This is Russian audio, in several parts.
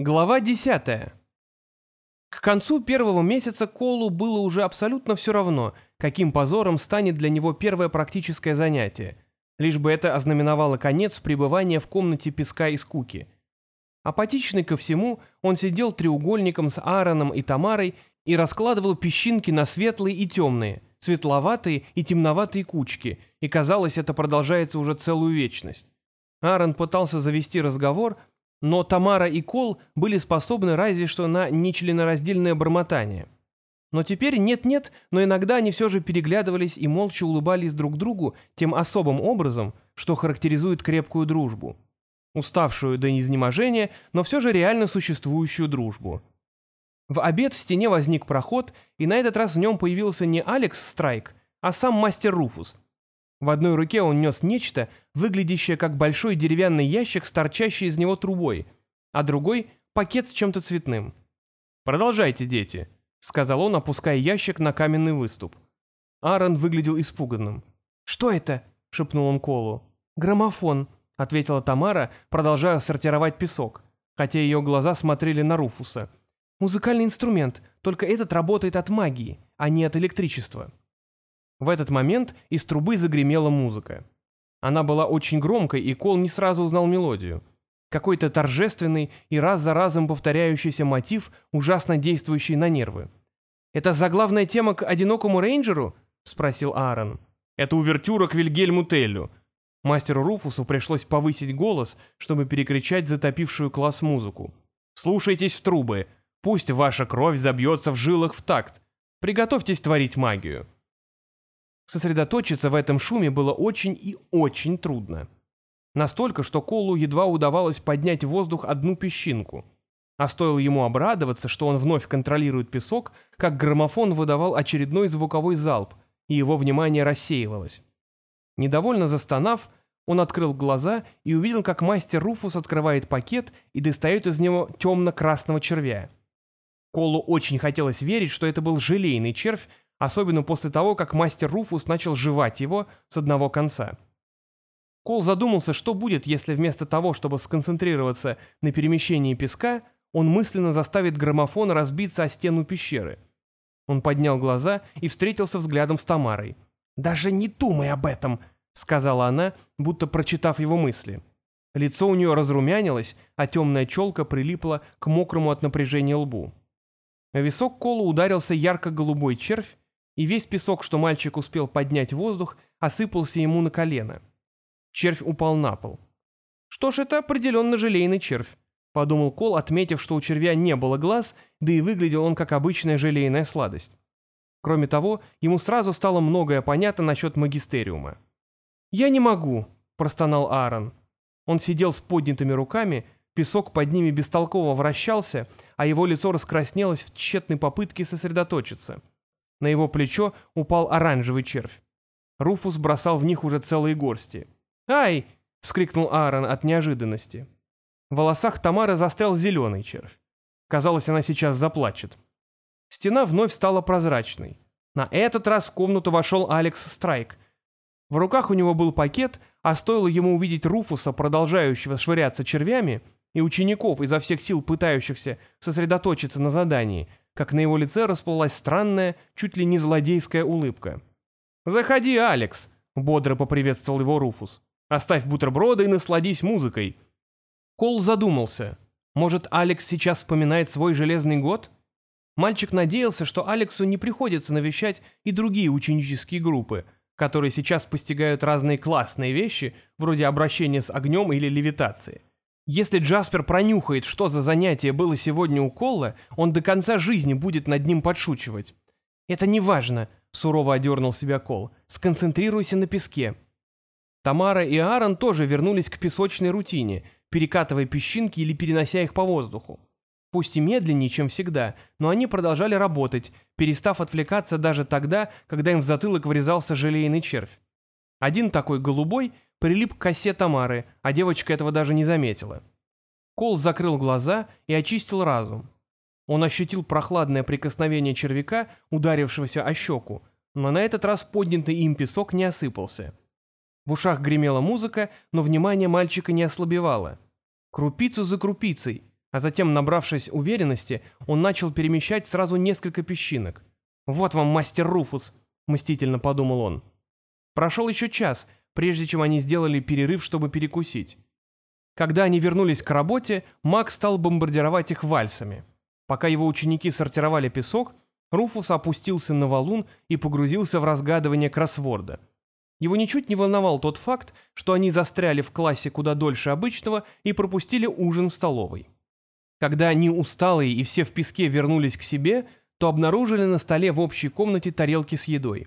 Глава 10. К концу первого месяца Колу было уже абсолютно все равно, каким позором станет для него первое практическое занятие, лишь бы это ознаменовало конец пребывания в комнате песка и скуки. Апатичный ко всему, он сидел треугольником с Аароном и Тамарой и раскладывал песчинки на светлые и темные, светловатые и темноватые кучки, и казалось, это продолжается уже целую вечность. Аарон пытался завести разговор, но Тамара и Кол были способны разве что на нечленораздельное бормотание. Но теперь нет-нет, но иногда они все же переглядывались и молча улыбались друг другу тем особым образом, что характеризует крепкую дружбу. Уставшую до изнеможения, но все же реально существующую дружбу. В обед в стене возник проход, и на этот раз в нем появился не Алекс Страйк, а сам мастер Руфус — в одной руке он нес нечто, выглядящее как большой деревянный ящик с торчащей из него трубой, а другой — пакет с чем-то цветным. «Продолжайте, дети», — сказал он, опуская ящик на каменный выступ. Аарон выглядел испуганным. «Что это?» — шепнул он Колу. «Граммофон», — ответила Тамара, продолжая сортировать песок, хотя ее глаза смотрели на Руфуса. «Музыкальный инструмент, только этот работает от магии, а не от электричества». В этот момент из трубы загремела музыка. Она была очень громкой, и Кол не сразу узнал мелодию. Какой-то торжественный и раз за разом повторяющийся мотив, ужасно действующий на нервы. «Это заглавная тема к «Одинокому рейнджеру»?» — спросил Аарон. «Это увертюра к Вильгельму Теллю». Мастеру Руфусу пришлось повысить голос, чтобы перекричать затопившую класс музыку. «Слушайтесь в трубы. Пусть ваша кровь забьется в жилах в такт. Приготовьтесь творить магию». Сосредоточиться в этом шуме было очень и очень трудно. Настолько, что Колу едва удавалось поднять в воздух одну песчинку. А стоило ему обрадоваться, что он вновь контролирует песок, как граммофон выдавал очередной звуковой залп, и его внимание рассеивалось. Недовольно застонав, он открыл глаза и увидел, как мастер Руфус открывает пакет и достает из него темно-красного червя. Колу очень хотелось верить, что это был желейный червь, особенно после того, как мастер Руфус начал жевать его с одного конца. Кол задумался, что будет, если вместо того, чтобы сконцентрироваться на перемещении песка, он мысленно заставит граммофон разбиться о стену пещеры. Он поднял глаза и встретился взглядом с Тамарой. «Даже не думай об этом», — сказала она, будто прочитав его мысли. Лицо у нее разрумянилось, а темная челка прилипла к мокрому от напряжения лбу. В висок Колу ударился ярко-голубой червь, и весь песок, что мальчик успел поднять в воздух, осыпался ему на колено. Червь упал на пол. «Что ж, это определенно желейный червь», — подумал Кол, отметив, что у червя не было глаз, да и выглядел он как обычная желейная сладость. Кроме того, ему сразу стало многое понятно насчет магистериума. «Я не могу», — простонал Аарон. Он сидел с поднятыми руками, песок под ними бестолково вращался, а его лицо раскраснелось в тщетной попытке сосредоточиться. На его плечо упал оранжевый червь. Руфус бросал в них уже целые горсти. «Ай!» — вскрикнул Аарон от неожиданности. В волосах Тамары застрял зеленый червь. Казалось, она сейчас заплачет. Стена вновь стала прозрачной. На этот раз в комнату вошел Алекс Страйк. В руках у него был пакет, а стоило ему увидеть Руфуса, продолжающего швыряться червями, и учеников, изо всех сил пытающихся сосредоточиться на задании, как на его лице расплылась странная, чуть ли не злодейская улыбка. «Заходи, Алекс!» — бодро поприветствовал его Руфус. «Оставь бутерброды и насладись музыкой». Кол задумался. Может, Алекс сейчас вспоминает свой железный год? Мальчик надеялся, что Алексу не приходится навещать и другие ученические группы, которые сейчас постигают разные классные вещи, вроде обращения с огнем или левитации. Если Джаспер пронюхает, что за занятие было сегодня у Колла, он до конца жизни будет над ним подшучивать. «Это не важно», — сурово одернул себя Кол. «Сконцентрируйся на песке». Тамара и Аарон тоже вернулись к песочной рутине, перекатывая песчинки или перенося их по воздуху. Пусть и медленнее, чем всегда, но они продолжали работать, перестав отвлекаться даже тогда, когда им в затылок врезался желейный червь. Один такой голубой — прилип к косе Тамары, а девочка этого даже не заметила. Кол закрыл глаза и очистил разум. Он ощутил прохладное прикосновение червяка, ударившегося о щеку, но на этот раз поднятый им песок не осыпался. В ушах гремела музыка, но внимание мальчика не ослабевало. Крупицу за крупицей, а затем, набравшись уверенности, он начал перемещать сразу несколько песчинок. «Вот вам мастер Руфус», — мстительно подумал он. Прошел еще час, прежде чем они сделали перерыв, чтобы перекусить. Когда они вернулись к работе, Мак стал бомбардировать их вальсами. Пока его ученики сортировали песок, Руфус опустился на валун и погрузился в разгадывание кроссворда. Его ничуть не волновал тот факт, что они застряли в классе куда дольше обычного и пропустили ужин в столовой. Когда они усталые и все в песке вернулись к себе, то обнаружили на столе в общей комнате тарелки с едой.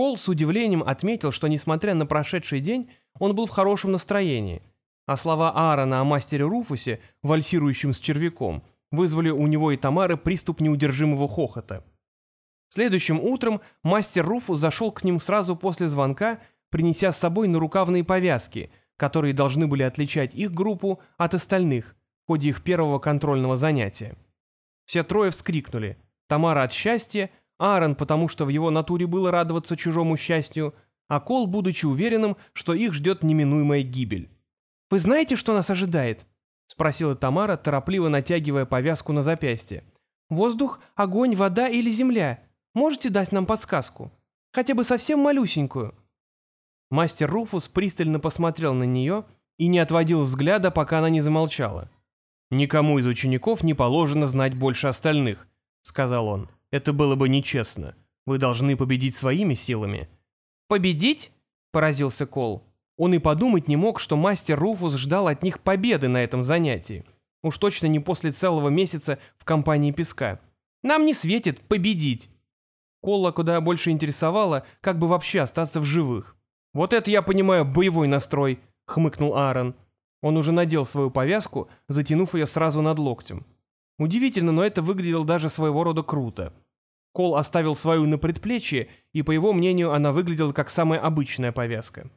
Кол с удивлением отметил, что, несмотря на прошедший день, он был в хорошем настроении, а слова Аарона о мастере Руфусе, вальсирующем с червяком, вызвали у него и Тамары приступ неудержимого хохота. Следующим утром мастер Руфус зашел к ним сразу после звонка, принеся с собой нарукавные повязки, которые должны были отличать их группу от остальных, ходе их первого контрольного занятия. Все трое вскрикнули. Тамара от счастья, Аарон, потому что в его натуре было радоваться чужому счастью, а Кол, будучи уверенным, что их ждет неминуемая гибель. «Вы знаете, что нас ожидает?» — спросила Тамара, торопливо натягивая повязку на запястье. «Воздух, огонь, вода или земля? Можете дать нам подсказку? Хотя бы совсем малюсенькую?» Мастер Руфус пристально посмотрел на нее и не отводил взгляда, пока она не замолчала. «Никому из учеников не положено знать больше остальных», — сказал он. «Это было бы нечестно. Вы должны победить своими силами». «Победить?» — поразился Кол. Он и подумать не мог, что мастер Руфус ждал от них победы на этом занятии. Уж точно не после целого месяца в компании песка. «Нам не светит победить!» Колла куда больше интересовало, как бы вообще остаться в живых. «Вот это я понимаю боевой настрой», — хмыкнул Аарон. Он уже надел свою повязку, затянув ее сразу над локтем. Удивительно, но это выглядело даже своего рода круто. Кол оставил свою на предплечье, и, по его мнению, она выглядела как самая обычная повязка.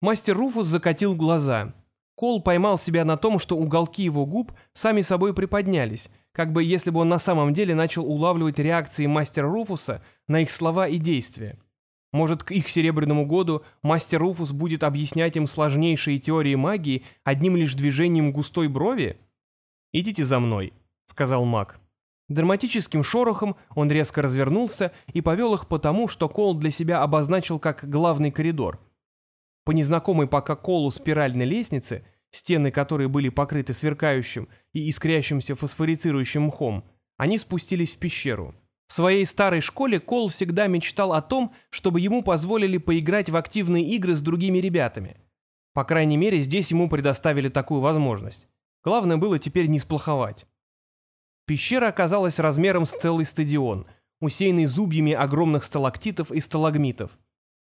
Мастер Руфус закатил глаза. Кол поймал себя на том, что уголки его губ сами собой приподнялись, как бы если бы он на самом деле начал улавливать реакции мастера Руфуса на их слова и действия. Может, к их серебряному году мастер Руфус будет объяснять им сложнейшие теории магии одним лишь движением густой брови? «Идите за мной», — сказал маг. Драматическим шорохом он резко развернулся и повел их потому, что Кол для себя обозначил как главный коридор. По незнакомой пока Колу спиральной лестнице, стены которой были покрыты сверкающим и искрящимся фосфорицирующим мхом, они спустились в пещеру. В своей старой школе Кол всегда мечтал о том, чтобы ему позволили поиграть в активные игры с другими ребятами. По крайней мере, здесь ему предоставили такую возможность. Главное было теперь не сплоховать. Пещера оказалась размером с целый стадион, усеянный зубьями огромных сталактитов и сталагмитов.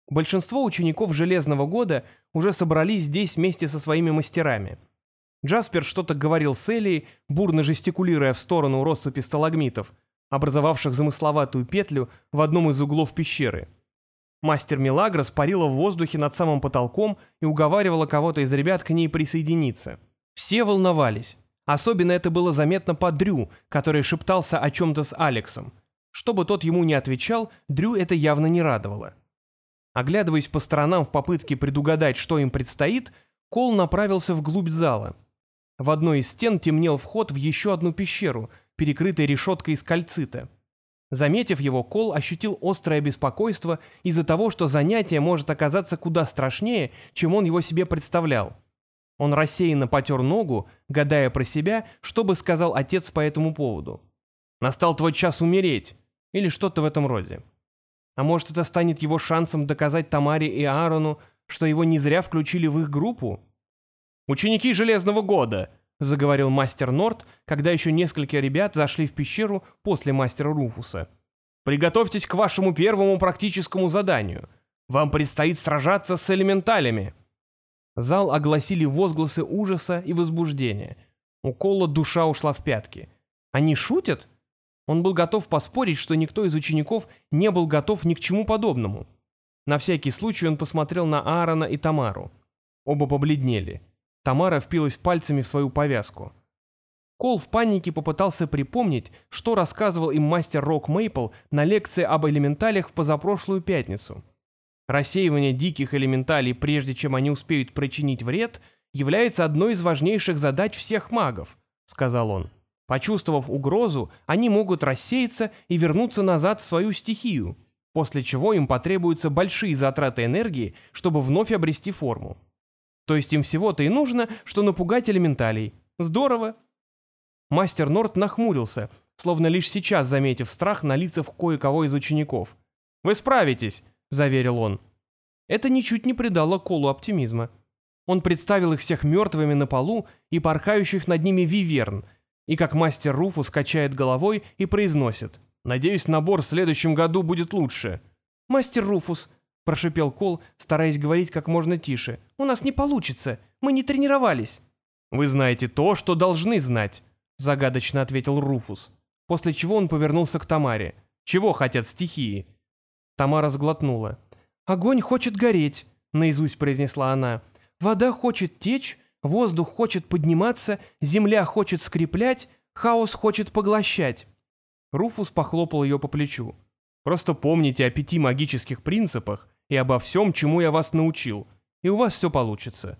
Большинство учеников Железного года уже собрались здесь вместе со своими мастерами. Джаспер что-то говорил с Элией, бурно жестикулируя в сторону россыпи сталагмитов – образовавших замысловатую петлю в одном из углов пещеры. Мастер Милагрос парила в воздухе над самым потолком и уговаривала кого-то из ребят к ней присоединиться. Все волновались. Особенно это было заметно по Дрю, который шептался о чем-то с Алексом. Чтобы тот ему не отвечал, Дрю это явно не радовало. Оглядываясь по сторонам в попытке предугадать, что им предстоит, Кол направился вглубь зала. В одной из стен темнел вход в еще одну пещеру — перекрытой решеткой из кальцита. Заметив его, Кол ощутил острое беспокойство из-за того, что занятие может оказаться куда страшнее, чем он его себе представлял. Он рассеянно потер ногу, гадая про себя, что бы сказал отец по этому поводу. «Настал твой час умереть» или что-то в этом роде. А может, это станет его шансом доказать Тамаре и Аарону, что его не зря включили в их группу? «Ученики Железного года!» — заговорил мастер Норт, когда еще несколько ребят зашли в пещеру после мастера Руфуса. «Приготовьтесь к вашему первому практическому заданию. Вам предстоит сражаться с элементалями». Зал огласили возгласы ужаса и возбуждения. У Колла душа ушла в пятки. «Они шутят?» Он был готов поспорить, что никто из учеников не был готов ни к чему подобному. На всякий случай он посмотрел на Аарона и Тамару. Оба побледнели. Тамара впилась пальцами в свою повязку. Кол в панике попытался припомнить, что рассказывал им мастер Рок Мейпл на лекции об элементалях в позапрошлую пятницу. Рассеивание диких элементалей, прежде чем они успеют причинить вред, является одной из важнейших задач всех магов. — сказал он. Почувствовав угрозу, они могут рассеяться и вернуться назад в свою стихию, после чего им потребуются большие затраты энергии, чтобы вновь обрести форму. То есть им всего-то и нужно, что напугать элементалей. Здорово. Мастер Норт нахмурился, словно лишь сейчас заметив страх на лицах кое-кого из учеников. «Вы справитесь», — заверил он. Это ничуть не придало Колу оптимизма. Он представил их всех мертвыми на полу и порхающих над ними виверн, и как мастер Руфус качает головой и произносит «Надеюсь, набор в следующем году будет лучше». «Мастер Руфус», — прошипел Кол, стараясь говорить как можно тише, «у нас не получится, мы не тренировались». «Вы знаете то, что должны знать», — загадочно ответил Руфус, после чего он повернулся к Тамаре. «Чего хотят стихии?» Тамара сглотнула. «Огонь хочет гореть», — наизусть произнесла она. «Вода хочет течь, воздух хочет подниматься, земля хочет скреплять, хаос хочет поглощать». Руфус похлопал ее по плечу. «Просто помните о пяти магических принципах и обо всем, чему я вас научил, и у вас все получится».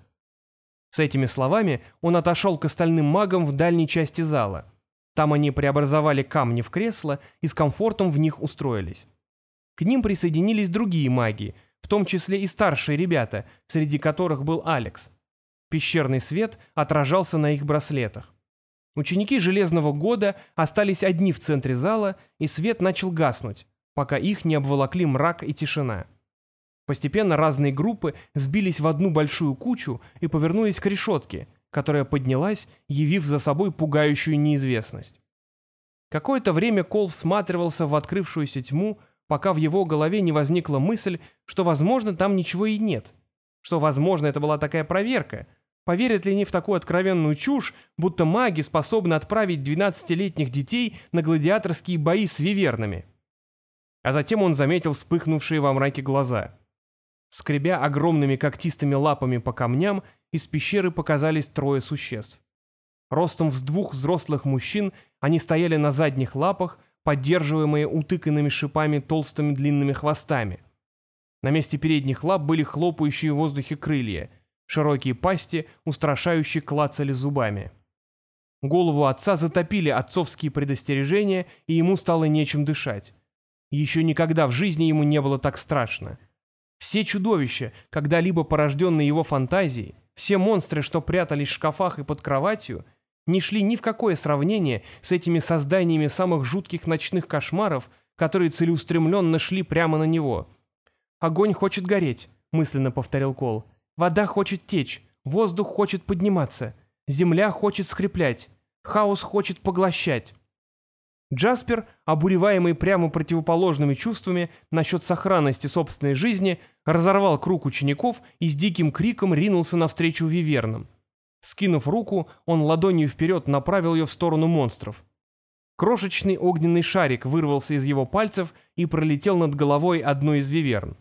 С этими словами он отошел к остальным магам в дальней части зала. Там они преобразовали камни в кресла и с комфортом в них устроились. К ним присоединились другие маги, в том числе и старшие ребята, среди которых был Алекс. Пещерный свет отражался на их браслетах. Ученики Железного года остались одни в центре зала, и свет начал гаснуть, пока их не обволокли мрак и тишина. Постепенно разные группы сбились в одну большую кучу и повернулись к решетке, которая поднялась, явив за собой пугающую неизвестность. Какое-то время Кол всматривался в открывшуюся тьму, пока в его голове не возникла мысль, что, возможно, там ничего и нет. Что, возможно, это была такая проверка. Поверят ли они в такую откровенную чушь, будто маги способны отправить 12-летних детей на гладиаторские бои с вивернами? А затем он заметил вспыхнувшие во мраке глаза. Скребя огромными когтистыми лапами по камням, из пещеры показались трое существ. Ростом с двух взрослых мужчин они стояли на задних лапах, поддерживаемые утыканными шипами толстыми длинными хвостами. На месте передних лап были хлопающие в воздухе крылья, широкие пасти, устрашающие клацали зубами. Голову отца затопили отцовские предостережения, и ему стало нечем дышать. Еще никогда в жизни ему не было так страшно. Все чудовища, когда-либо порожденные его фантазией, все монстры, что прятались в шкафах и под кроватью, не шли ни в какое сравнение с этими созданиями самых жутких ночных кошмаров, которые целеустремленно шли прямо на него. «Огонь хочет гореть», — мысленно повторил Кол. «Вода хочет течь, воздух хочет подниматься, земля хочет скреплять, хаос хочет поглощать». Джаспер, обуреваемый прямо противоположными чувствами насчет сохранности собственной жизни, разорвал круг учеников и с диким криком ринулся навстречу вивернам. Скинув руку, он ладонью вперед направил ее в сторону монстров. Крошечный огненный шарик вырвался из его пальцев и пролетел над головой одной из виверн.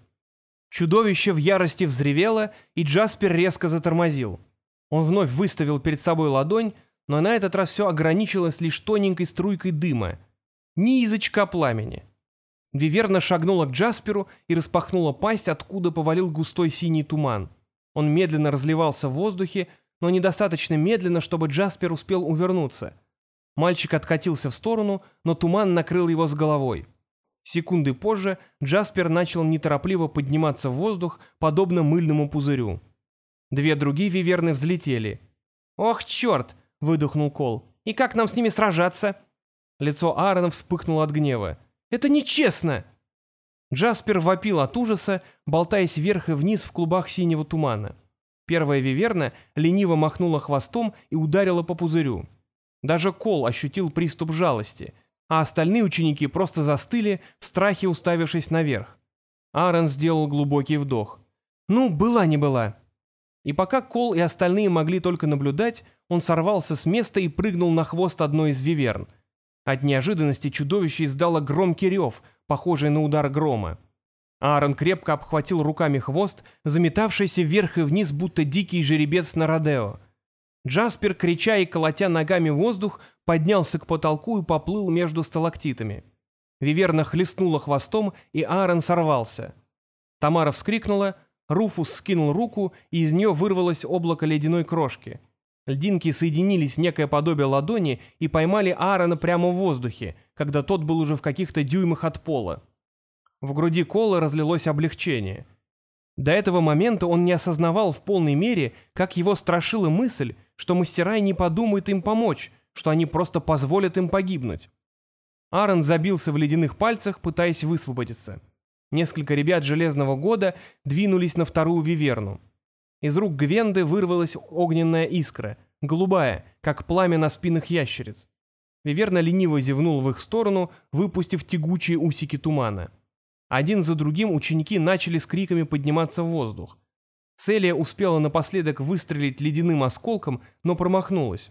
Чудовище в ярости взревело, и Джаспер резко затормозил. Он вновь выставил перед собой ладонь, но на этот раз все ограничилось лишь тоненькой струйкой дыма. Ни язычка пламени. Виверна шагнула к Джасперу и распахнула пасть, откуда повалил густой синий туман. Он медленно разливался в воздухе, но недостаточно медленно, чтобы Джаспер успел увернуться. Мальчик откатился в сторону, но туман накрыл его с головой. Секунды позже Джаспер начал неторопливо подниматься в воздух, подобно мыльному пузырю. Две другие виверны взлетели. «Ох, черт!» — выдохнул Кол. «И как нам с ними сражаться?» Лицо Аарона вспыхнуло от гнева. «Это нечестно!» Джаспер вопил от ужаса, болтаясь вверх и вниз в клубах синего тумана. Первая виверна лениво махнула хвостом и ударила по пузырю. Даже Кол ощутил приступ жалости, а остальные ученики просто застыли, в страхе уставившись наверх. Аарон сделал глубокий вдох. «Ну, была не была». И пока Кол и остальные могли только наблюдать, он сорвался с места и прыгнул на хвост одной из виверн. От неожиданности чудовище издало громкий рев, похожий на удар грома. Аарон крепко обхватил руками хвост, заметавшийся вверх и вниз, будто дикий жеребец на Родео. Джаспер, крича и колотя ногами воздух, поднялся к потолку и поплыл между сталактитами. Виверна хлестнула хвостом, и Аарон сорвался. Тамара вскрикнула, Руфус скинул руку, и из нее вырвалось облако ледяной крошки. Льдинки соединились в некое подобие ладони и поймали Аарона прямо в воздухе, когда тот был уже в каких-то дюймах от пола. В груди Кола разлилось облегчение. До этого момента он не осознавал в полной мере, как его страшила мысль, что мастера не подумают им помочь, что они просто позволят им погибнуть. Аарон забился в ледяных пальцах, пытаясь высвободиться. Несколько ребят Железного года двинулись на вторую виверну. Из рук Гвенды вырвалась огненная искра, голубая, как пламя на спинах ящериц. Виверна лениво зевнул в их сторону, выпустив тягучие усики тумана. Один за другим ученики начали с криками подниматься в воздух. Селия успела напоследок выстрелить ледяным осколком, но промахнулась.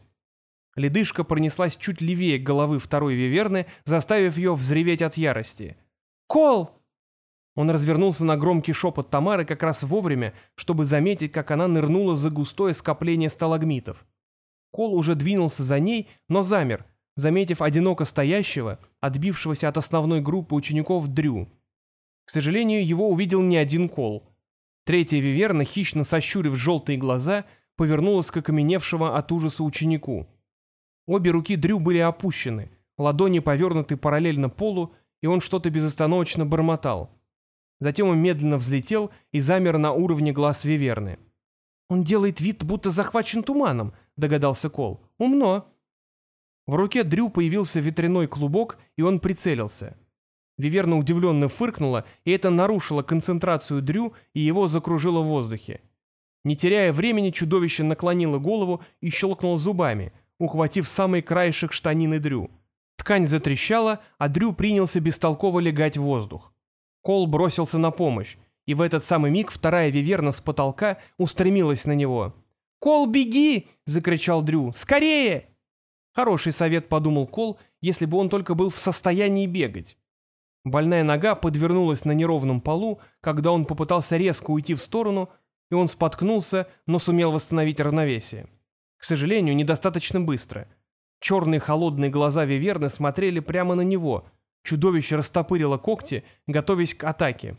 Ледышка пронеслась чуть левее головы второй виверны, заставив ее взреветь от ярости. «Кол!» Он развернулся на громкий шепот Тамары как раз вовремя, чтобы заметить, как она нырнула за густое скопление сталагмитов. Кол уже двинулся за ней, но замер, заметив одиноко стоящего, отбившегося от основной группы учеников Дрю. К сожалению, его увидел не один Кол. Третья виверна, хищно сощурив желтые глаза, повернулась к окаменевшего от ужаса ученику. Обе руки Дрю были опущены, ладони повернуты параллельно полу, и он что-то безостановочно бормотал. Затем он медленно взлетел и замер на уровне глаз Виверны. «Он делает вид, будто захвачен туманом», — догадался Кол. «Умно». В руке Дрю появился ветряной клубок, и он прицелился. Виверна удивленно фыркнула, и это нарушило концентрацию Дрю, и его закружило в воздухе. Не теряя времени, чудовище наклонило голову и щелкнуло зубами, ухватив самый краешек штанины Дрю. Ткань затрещала, а Дрю принялся бестолково легать в воздух. Кол бросился на помощь, и в этот самый миг вторая виверна с потолка устремилась на него. «Кол, беги!» — закричал Дрю. «Скорее!» Хороший совет, подумал Кол, если бы он только был в состоянии бегать. Больная нога подвернулась на неровном полу, когда он попытался резко уйти в сторону, и он споткнулся, но сумел восстановить равновесие. К сожалению, недостаточно быстро. Черные холодные глаза Виверны смотрели прямо на него, Чудовище растопырило когти, готовясь к атаке.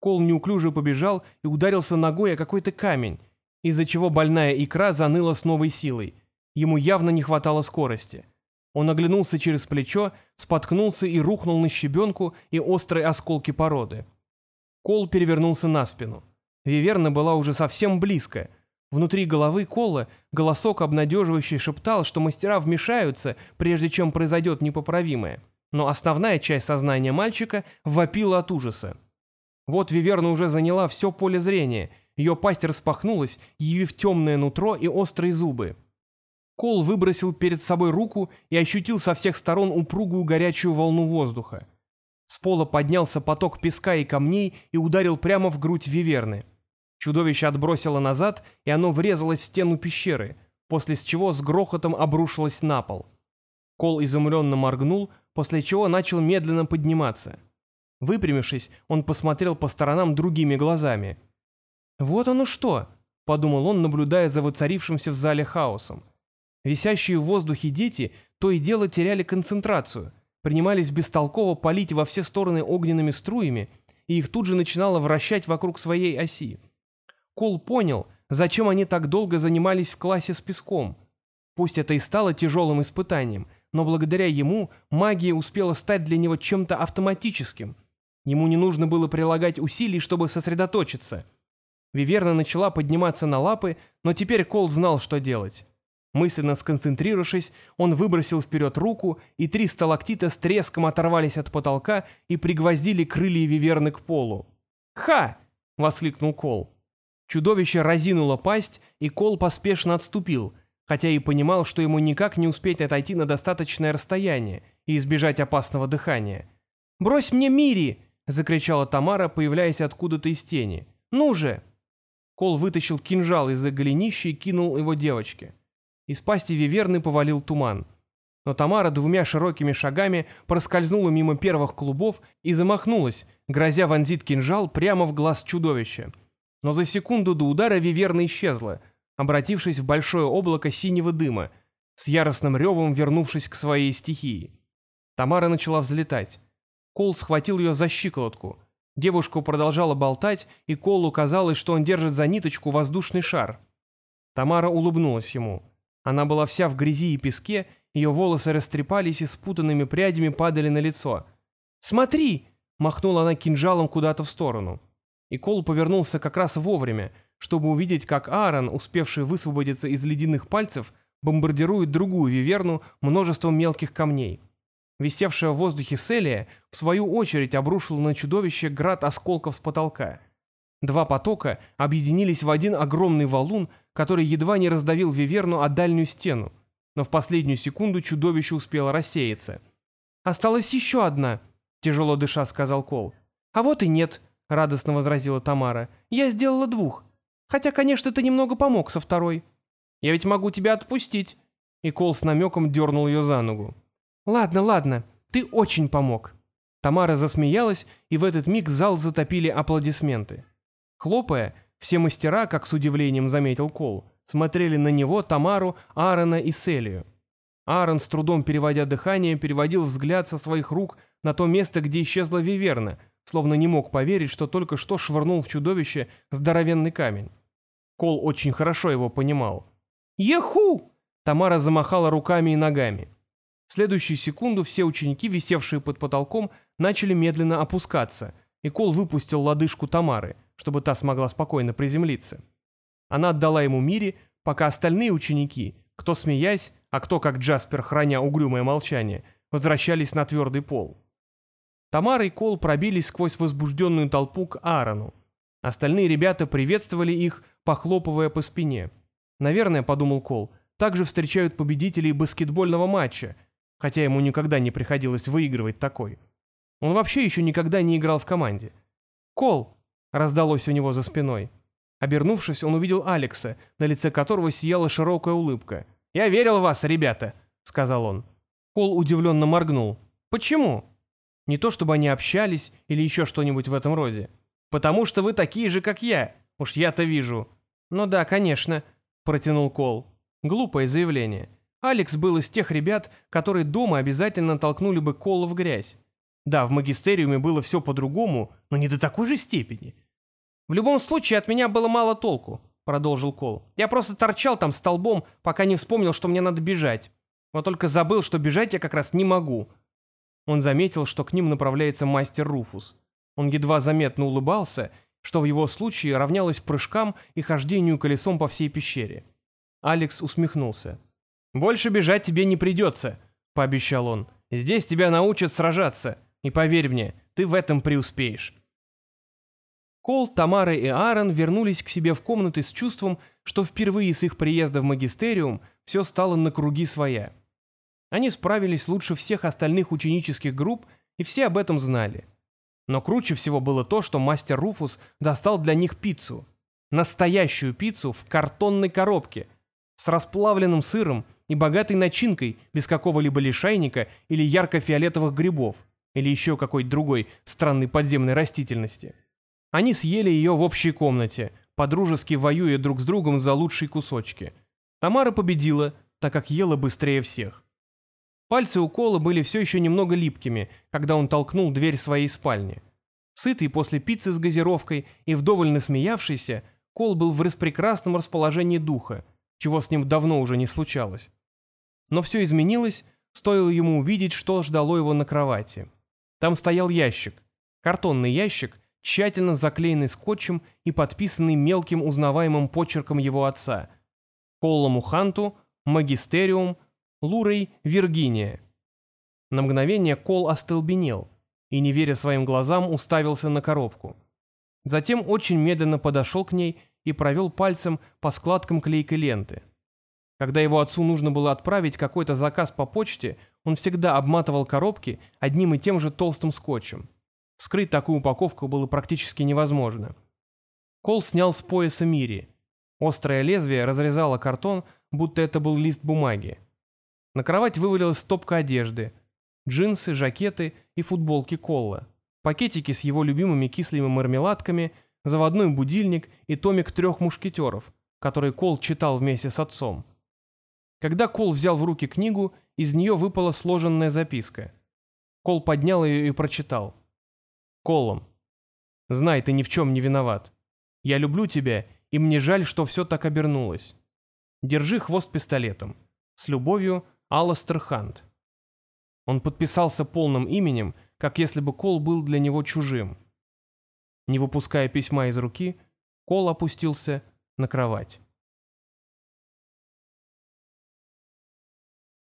Кол неуклюже побежал и ударился ногой о какой-то камень, из-за чего больная икра заныла с новой силой. Ему явно не хватало скорости. Он оглянулся через плечо, споткнулся и рухнул на щебенку и острые осколки породы. Кол перевернулся на спину. Виверна была уже совсем близко. Внутри головы Кола голосок обнадеживающий шептал, что мастера вмешаются, прежде чем произойдет непоправимое но основная часть сознания мальчика вопила от ужаса. Вот Виверна уже заняла все поле зрения, ее пасть распахнулась, явив темное нутро и острые зубы. Кол выбросил перед собой руку и ощутил со всех сторон упругую горячую волну воздуха. С пола поднялся поток песка и камней и ударил прямо в грудь Виверны. Чудовище отбросило назад, и оно врезалось в стену пещеры, после чего с грохотом обрушилось на пол. Кол изумленно моргнул, после чего начал медленно подниматься. Выпрямившись, он посмотрел по сторонам другими глазами. «Вот оно что!» — подумал он, наблюдая за воцарившимся в зале хаосом. Висящие в воздухе дети то и дело теряли концентрацию, принимались бестолково палить во все стороны огненными струями, и их тут же начинало вращать вокруг своей оси. Кол понял, зачем они так долго занимались в классе с песком. Пусть это и стало тяжелым испытанием — но благодаря ему магия успела стать для него чем-то автоматическим. Ему не нужно было прилагать усилий, чтобы сосредоточиться. Виверна начала подниматься на лапы, но теперь Кол знал, что делать. Мысленно сконцентрировавшись, он выбросил вперед руку, и три сталактита с треском оторвались от потолка и пригвоздили крылья Виверны к полу. «Ха!» — воскликнул Кол. Чудовище разинуло пасть, и Кол поспешно отступил, хотя и понимал, что ему никак не успеть отойти на достаточное расстояние и избежать опасного дыхания. «Брось мне Мири!» — закричала Тамара, появляясь откуда-то из тени. «Ну же!» Кол вытащил кинжал из-за голенища и кинул его девочке. Из пасти виверны повалил туман. Но Тамара двумя широкими шагами проскользнула мимо первых клубов и замахнулась, грозя вонзить кинжал прямо в глаз чудовища. Но за секунду до удара виверна исчезла — обратившись в большое облако синего дыма, с яростным ревом вернувшись к своей стихии. Тамара начала взлетать. Кол схватил ее за щиколотку. Девушка продолжала болтать, и Колу казалось, что он держит за ниточку воздушный шар. Тамара улыбнулась ему. Она была вся в грязи и песке, ее волосы растрепались и спутанными прядями падали на лицо. «Смотри!» — махнула она кинжалом куда-то в сторону. И Кол повернулся как раз вовремя, чтобы увидеть, как Аарон, успевший высвободиться из ледяных пальцев, бомбардирует другую виверну множеством мелких камней. Висевшая в воздухе Селия, в свою очередь, обрушила на чудовище град осколков с потолка. Два потока объединились в один огромный валун, который едва не раздавил виверну о дальнюю стену, но в последнюю секунду чудовище успело рассеяться. «Осталась еще одна», — тяжело дыша сказал Кол. «А вот и нет», — радостно возразила Тамара. «Я сделала двух. Хотя, конечно, ты немного помог со второй. Я ведь могу тебя отпустить». И Кол с намеком дернул ее за ногу. «Ладно, ладно, ты очень помог». Тамара засмеялась, и в этот миг зал затопили аплодисменты. Хлопая, все мастера, как с удивлением заметил Кол, смотрели на него, Тамару, Аарона и Селию. Аарон, с трудом переводя дыхание, переводил взгляд со своих рук на то место, где исчезла Виверна, словно не мог поверить, что только что швырнул в чудовище здоровенный камень. Кол очень хорошо его понимал. «Еху!» Тамара замахала руками и ногами. В следующую секунду все ученики, висевшие под потолком, начали медленно опускаться, и Кол выпустил лодыжку Тамары, чтобы та смогла спокойно приземлиться. Она отдала ему Мире, пока остальные ученики, кто смеясь, а кто, как Джаспер, храня угрюмое молчание, возвращались на твердый пол. Тамара и Кол пробились сквозь возбужденную толпу к Аарону. Остальные ребята приветствовали их, похлопывая по спине. Наверное, подумал Кол, также встречают победителей баскетбольного матча, хотя ему никогда не приходилось выигрывать такой. Он вообще еще никогда не играл в команде. «Кол!» — раздалось у него за спиной. Обернувшись, он увидел Алекса, на лице которого сияла широкая улыбка. «Я верил в вас, ребята!» — сказал он. Кол удивленно моргнул. «Почему?» Не то чтобы они общались или еще что-нибудь в этом роде. «Потому что вы такие же, как я. Уж я-то вижу». «Ну да, конечно», — протянул Кол. Глупое заявление. Алекс был из тех ребят, которые дома обязательно толкнули бы Кола в грязь. Да, в магистериуме было все по-другому, но не до такой же степени. «В любом случае от меня было мало толку», — продолжил Кол. «Я просто торчал там столбом, пока не вспомнил, что мне надо бежать. Но только забыл, что бежать я как раз не могу». Он заметил, что к ним направляется мастер Руфус. Он едва заметно улыбался, что в его случае равнялось прыжкам и хождению колесом по всей пещере. Алекс усмехнулся. «Больше бежать тебе не придется», — пообещал он. «Здесь тебя научат сражаться, и поверь мне, ты в этом преуспеешь». Кол, Тамара и Аарон вернулись к себе в комнаты с чувством, что впервые с их приезда в магистериум все стало на круги своя. Они справились лучше всех остальных ученических групп, и все об этом знали. Но круче всего было то, что мастер Руфус достал для них пиццу. Настоящую пиццу в картонной коробке, с расплавленным сыром и богатой начинкой, без какого-либо лишайника или ярко-фиолетовых грибов, или еще какой-то другой странной подземной растительности. Они съели ее в общей комнате, подружески воюя друг с другом за лучшие кусочки. Тамара победила, так как ела быстрее всех. Пальцы у Кола были все еще немного липкими, когда он толкнул дверь своей спальни. Сытый после пиццы с газировкой и вдоволь насмеявшийся, Кол был в распрекрасном расположении духа, чего с ним давно уже не случалось. Но все изменилось, стоило ему увидеть, что ждало его на кровати. Там стоял ящик, картонный ящик, тщательно заклеенный скотчем и подписанный мелким узнаваемым почерком его отца. Коллому Ханту, Магистериум, Лурой, Виргиния. На мгновение Кол остолбенел и, не веря своим глазам, уставился на коробку. Затем очень медленно подошел к ней и провел пальцем по складкам клейкой ленты. Когда его отцу нужно было отправить какой-то заказ по почте, он всегда обматывал коробки одним и тем же толстым скотчем. Скрыть такую упаковку было практически невозможно. Кол снял с пояса Мири. Острое лезвие разрезало картон, будто это был лист бумаги. На кровать вывалилась стопка одежды. Джинсы, жакеты и футболки Колла. Пакетики с его любимыми кислыми мармеладками, заводной будильник и томик трех мушкетеров, который Кол читал вместе с отцом. Когда Кол взял в руки книгу, из нее выпала сложенная записка. Кол поднял ее и прочитал. «Колом, знай, ты ни в чем не виноват. Я люблю тебя, и мне жаль, что все так обернулось. Держи хвост пистолетом. С любовью, Аластер Хант». Он подписался полным именем, как если бы Кол был для него чужим. Не выпуская письма из руки, Кол опустился на кровать.